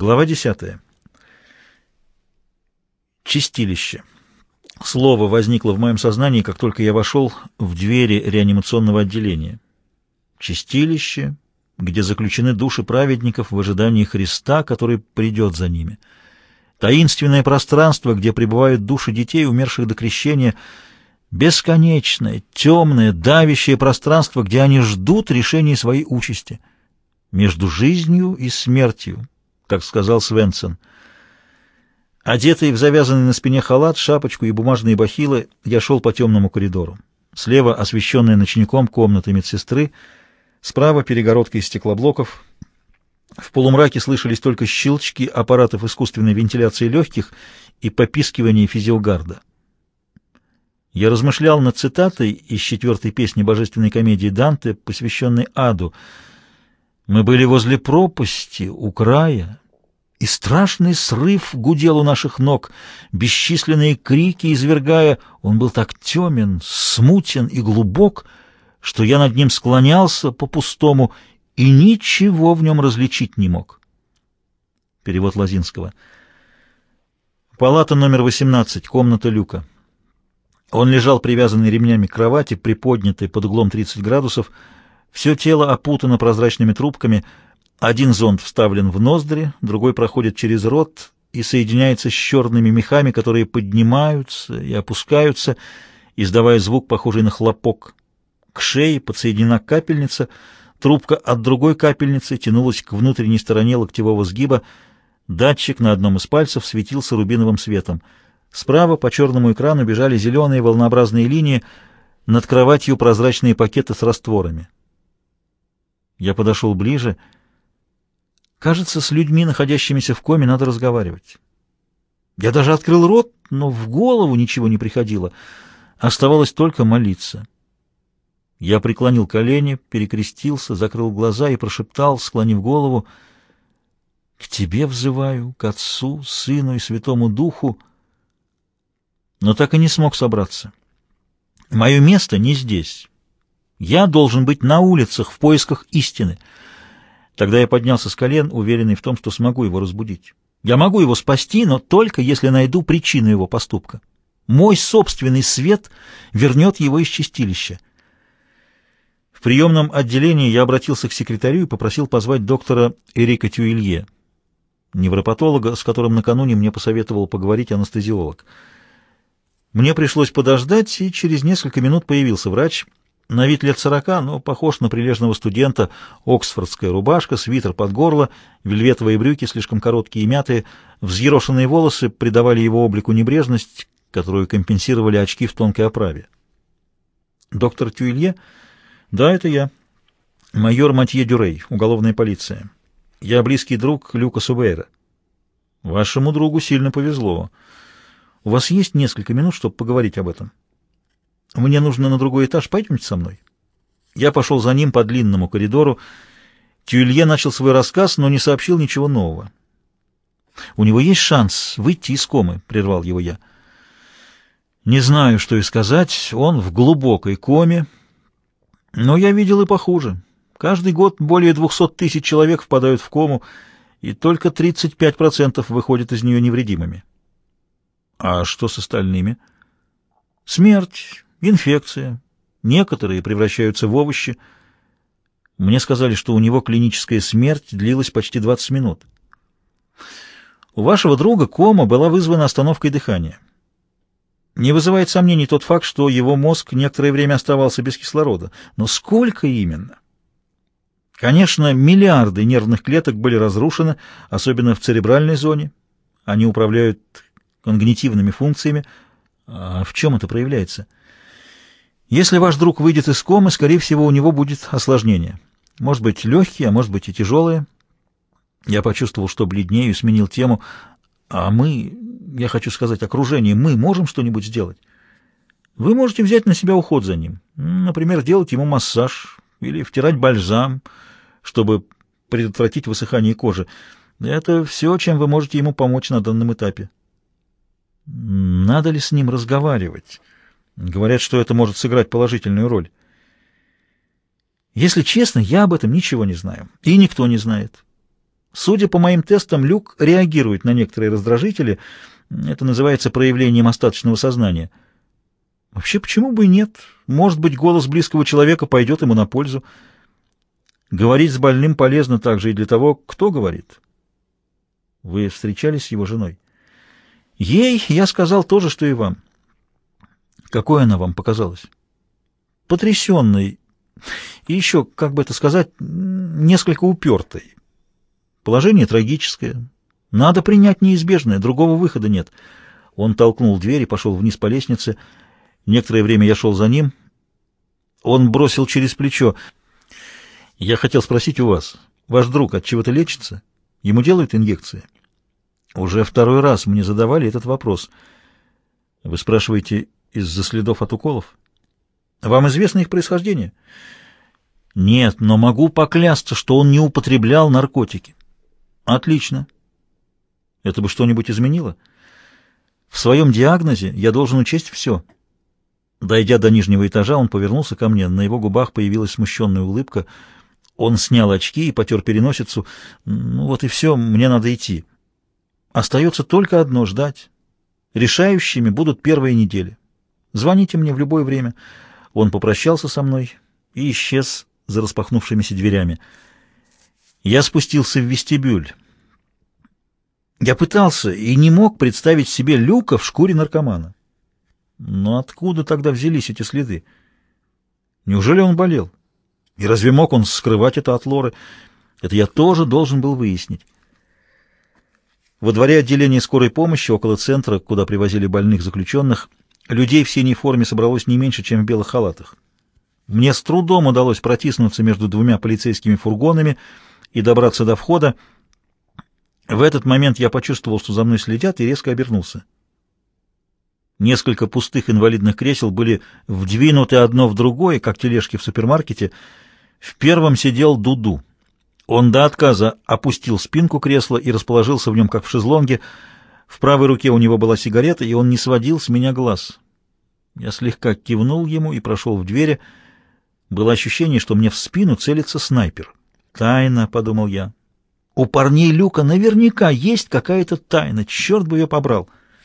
Глава 10. Чистилище. Слово возникло в моем сознании, как только я вошел в двери реанимационного отделения. Чистилище, где заключены души праведников в ожидании Христа, который придет за ними. Таинственное пространство, где пребывают души детей, умерших до крещения, бесконечное, темное, давящее пространство, где они ждут решения своей участи. Между жизнью и смертью, как сказал Свенсон. Одетый в завязанный на спине халат, шапочку и бумажные бахилы, я шел по темному коридору. Слева освещенная ночником комната медсестры, справа перегородка из стеклоблоков. В полумраке слышались только щелчки аппаратов искусственной вентиляции легких и попискивание физиогарда. Я размышлял над цитатой из четвертой песни божественной комедии Данте, посвященной аду — мы были возле пропасти, у края, и страшный срыв гудел у наших ног, бесчисленные крики извергая. Он был так темен, смутен и глубок, что я над ним склонялся по-пустому и ничего в нем различить не мог. Перевод Лазинского. Палата номер 18, комната Люка. Он лежал привязанный ремнями к кровати, приподнятый под углом 30 градусов, все тело опутано прозрачными трубками, один зонд вставлен в ноздри, другой проходит через рот и соединяется с черными мехами, которые поднимаются и опускаются, издавая звук, похожий на хлопок. К шее подсоединена капельница, трубка от другой капельницы тянулась к внутренней стороне локтевого сгиба, датчик на одном из пальцев светился рубиновым светом. Справа по черному экрану бежали зеленые волнообразные линии, над кроватью прозрачные пакеты с растворами. Я подошел ближе. Кажется, с людьми, находящимися в коме, надо разговаривать. Я даже открыл рот, но в голову ничего не приходило. Оставалось только молиться. Я преклонил колени, перекрестился, закрыл глаза и прошептал, склонив голову, «К Тебе взываю, к Отцу, Сыну и Святому Духу», но так и не смог собраться. Мое место не здесь. Я должен быть на улицах в поисках истины. Тогда я поднялся с колен, уверенный в том, что смогу его разбудить. Я могу его спасти, но только если найду причину его поступка. Мой собственный свет вернет его из чистилища. В приемном отделении я обратился к секретарю и попросил позвать доктора Эрика Тюилье, невропатолога, с которым накануне мне посоветовал поговорить анестезиолог. Мне пришлось подождать, и через несколько минут появился врач — на вид лет сорока, но похож на прилежного студента, оксфордская рубашка, свитер под горло, вельветовые брюки, слишком короткие и мятые, взъерошенные волосы придавали его облику небрежность, которую компенсировали очки в тонкой оправе. «Доктор Тюилье?» «Да, это я. Майор Матье Дюрей, уголовная полиция. Я близкий друг Люка Субейра. Вашему другу сильно повезло. У вас есть несколько минут, чтобы поговорить об этом?» Мне нужно на другой этаж. Пойдемте со мной. Я пошел за ним по длинному коридору. Тюилье начал свой рассказ, но не сообщил ничего нового. «У него есть шанс выйти из комы», — прервал его я. «Не знаю, что и сказать. Он в глубокой коме. Но я видел и похуже. Каждый год более двухсот тысяч человек впадают в кому, и только 35% выходят из нее невредимыми». «А что с остальными?» «Смерть, Инфекция. Некоторые превращаются в овощи. Мне сказали, что у него клиническая смерть длилась почти 20 минут. У вашего друга кома была вызвана остановкой дыхания. Не вызывает сомнений тот факт, что его мозг некоторое время оставался без кислорода. Но сколько именно? Конечно, миллиарды нервных клеток были разрушены, особенно в церебральной зоне. Они управляют когнитивными функциями. А в чем это проявляется? — если ваш друг выйдет из комы, скорее всего, у него будет осложнение. Может быть, легкие, а может быть и тяжелые. Я почувствовал, что бледнею, сменил тему. А мы, я хочу сказать, окружение, мы можем что-нибудь сделать? Вы можете взять на себя уход за ним. Например, делать ему массаж или втирать бальзам, чтобы предотвратить высыхание кожи. Это все, чем вы можете ему помочь на данном этапе. Надо ли с ним разговаривать? Говорят, что это может сыграть положительную роль. Если честно, я об этом ничего не знаю. И никто не знает. Судя по моим тестам, Люк реагирует на некоторые раздражители. Это называется проявлением остаточного сознания. Вообще, почему бы и нет? Может быть, голос близкого человека пойдет ему на пользу. Говорить с больным полезно также и для того, кто говорит. Вы встречались с его женой? Ей я сказал то же, что и вам. Какой она вам показалась? Потрясенной. И еще, как бы это сказать, несколько упертой. Положение трагическое. Надо принять неизбежное, другого выхода нет. Он толкнул дверь и пошел вниз по лестнице. Некоторое время я шел за ним. Он бросил через плечо. Я хотел спросить у вас, ваш друг от чего-то лечится? Ему делают инъекции? Уже второй раз мне задавали этот вопрос. Вы спрашиваете, из-за следов от уколов? Вам известно их происхождение? Нет, но могу поклясться, что он не употреблял наркотики. Отлично. Это бы что-нибудь изменило? В своем диагнозе я должен учесть все. Дойдя до нижнего этажа, он повернулся ко мне. На его губах появилась смущенная улыбка. Он снял очки и потер переносицу. Ну вот и все, мне надо идти. Остается только одно — ждать. Решающими будут первые недели. Звоните мне в любое время. Он попрощался со мной и исчез за распахнувшимися дверями. Я спустился в вестибюль. Я пытался и не мог представить себе Люка в шкуре наркомана. Но откуда тогда взялись эти следы? Неужели он болел? И разве мог он скрывать это от Лоры? Это я тоже должен был выяснить. Во дворе отделения скорой помощи, около центра, куда привозили больных заключенных, людей в синей форме собралось не меньше, чем в белых халатах. Мне с трудом удалось протиснуться между двумя полицейскими фургонами и добраться до входа. В этот момент я почувствовал, что за мной следят, и резко обернулся. Несколько пустых инвалидных кресел были вдвинуты одно в другое, как тележки в супермаркете. В первом сидел Дуду. Он до отказа опустил спинку кресла и расположился в нем, как в шезлонге. В правой руке у него была сигарета, и он не сводил с меня глаз. Я слегка кивнул ему и прошел в двери. Было ощущение, что мне в спину целится снайпер. «Тайна», — подумал я. «У парней Люка наверняка есть какая-то тайна, черт бы ее побрал».